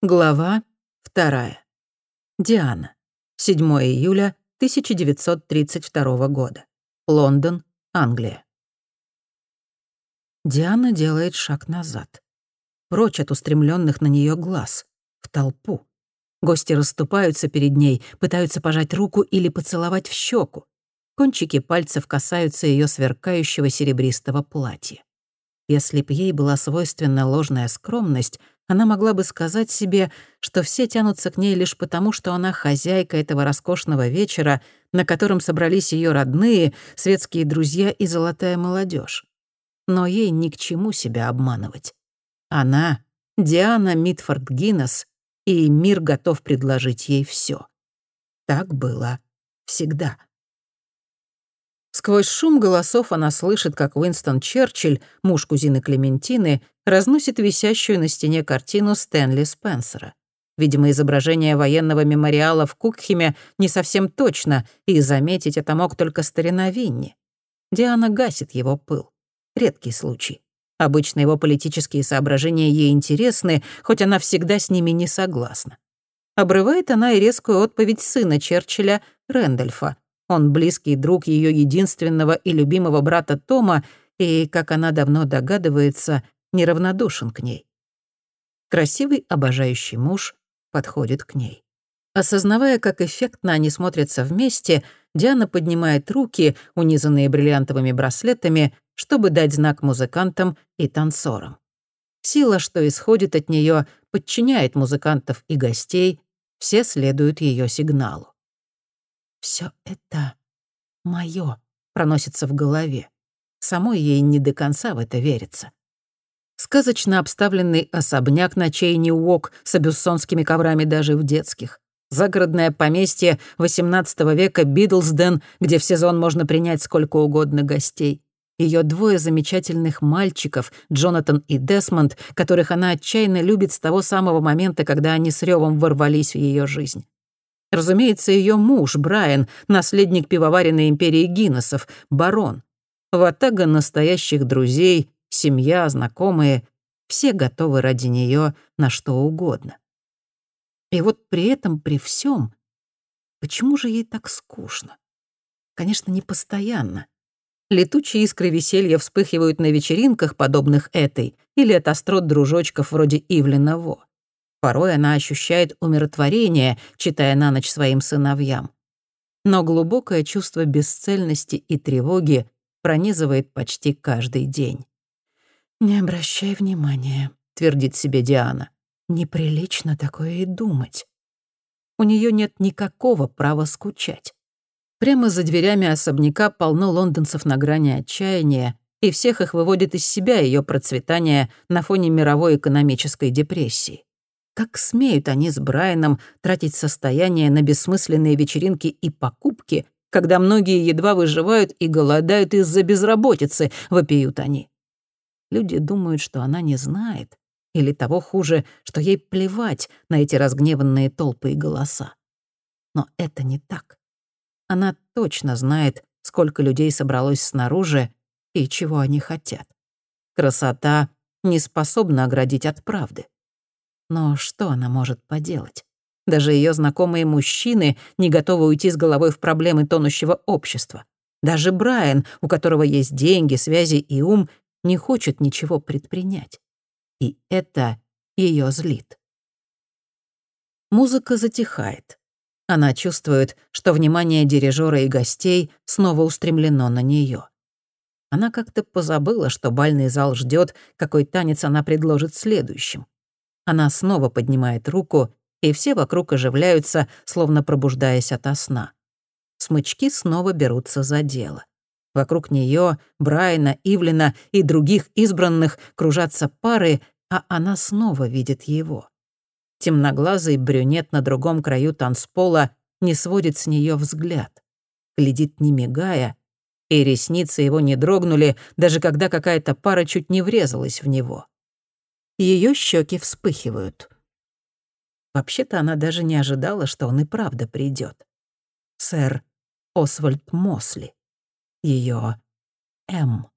Глава вторая. Диана. 7 июля 1932 года. Лондон, Англия. Диана делает шаг назад. Прочь от устремленных на нее глаз. В толпу. Гости расступаются перед ней, пытаются пожать руку или поцеловать в щеку. Кончики пальцев касаются ее сверкающего серебристого платья. Если б ей была свойственна ложная скромность, она могла бы сказать себе, что все тянутся к ней лишь потому, что она хозяйка этого роскошного вечера, на котором собрались ее родные, светские друзья и золотая молодежь. Но ей ни к чему себя обманывать. Она — Диана Митфорд Гиннес, и мир готов предложить ей все. Так было всегда. Сквозь шум голосов она слышит, как Уинстон Черчилль, муж кузины Клементины, разносит висящую на стене картину Стэнли Спенсера. Видимо, изображение военного мемориала в Кукхеме не совсем точно, и заметить это мог только старина Винни. Диана гасит его пыл. Редкий случай. Обычно его политические соображения ей интересны, хоть она всегда с ними не согласна. Обрывает она и резкую отповедь сына Черчилля, Рэндольфа, он близкий друг ее единственного и любимого брата Тома и, как она давно догадывается, неравнодушен к ней. Красивый, обожающий муж подходит к ней. Осознавая, как эффектно они смотрятся вместе, Диана поднимает руки, унизанные бриллиантовыми браслетами, чтобы дать знак музыкантам и танцорам. Сила, что исходит от нее, подчиняет музыкантов и гостей, все следуют ее сигналу. Все это мое проносится в голове. Самой ей не до конца в это верится. Сказочно обставленный особняк на Чейни Уок с абюссонскими коврами даже в детских. Загородное поместье XVIII века Бидлсден, где в сезон можно принять сколько угодно гостей. Ее двое замечательных мальчиков, Джонатан и Десмонд, которых она отчаянно любит с того самого момента, когда они с ревом ворвались в ее жизнь. Разумеется, ее муж, Брайан, наследник пивоваренной империи Гиннесов, барон. Ватага настоящих друзей, семья, знакомые — все готовы ради нее на что угодно. И вот при этом, при всем, почему же ей так скучно? Конечно, не постоянно. Летучие искры веселья вспыхивают на вечеринках, подобных этой, или от острот дружочков вроде Ивлина Во. Порой она ощущает умиротворение, читая на ночь своим сыновьям. Но глубокое чувство бесцельности и тревоги пронизывает почти каждый день. «Не обращай внимания», — твердит себе Диана. «Неприлично такое и думать». У нее нет никакого права скучать. Прямо за дверями особняка полно лондонцев на грани отчаяния, и всех их выводит из себя ее процветание на фоне мировой экономической депрессии. Как смеют они с Брайаном тратить состояние на бессмысленные вечеринки и покупки, когда многие едва выживают и голодают из-за безработицы, вопиют они. Люди думают, что она не знает, или того хуже, что ей плевать на эти разгневанные толпы и голоса. Но это не так. Она точно знает, сколько людей собралось снаружи и чего они хотят. Красота не способна оградить от правды. Но что она может поделать? Даже ее знакомые мужчины не готовы уйти с головой в проблемы тонущего общества. Даже Брайан, у которого есть деньги, связи и ум, не хочет ничего предпринять. И это ее злит. Музыка затихает. Она чувствует, что внимание дирижера и гостей снова устремлено на нее. Она как-то позабыла, что бальный зал ждет, какой танец она предложит следующим. Она снова поднимает руку, и все вокруг оживляются, словно пробуждаясь ото сна. Смычки снова берутся за дело. Вокруг нее, Брайана, Ивлина и других избранных кружатся пары, а она снова видит его. Темноглазый брюнет на другом краю танцпола не сводит с нее взгляд. Глядит не мигая, и ресницы его не дрогнули, даже когда какая-то пара чуть не врезалась в него. Ее щеки вспыхивают. Вообще-то она даже не ожидала, что он и правда придет. Сэр Освальд Мосли. Ее М.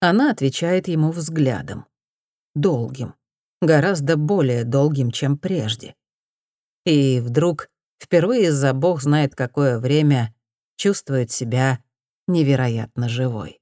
Она отвечает ему взглядом. Долгим. гораздо более долгим, чем прежде. И вдруг, впервые за бог знает какое время, чувствует себя невероятно живой.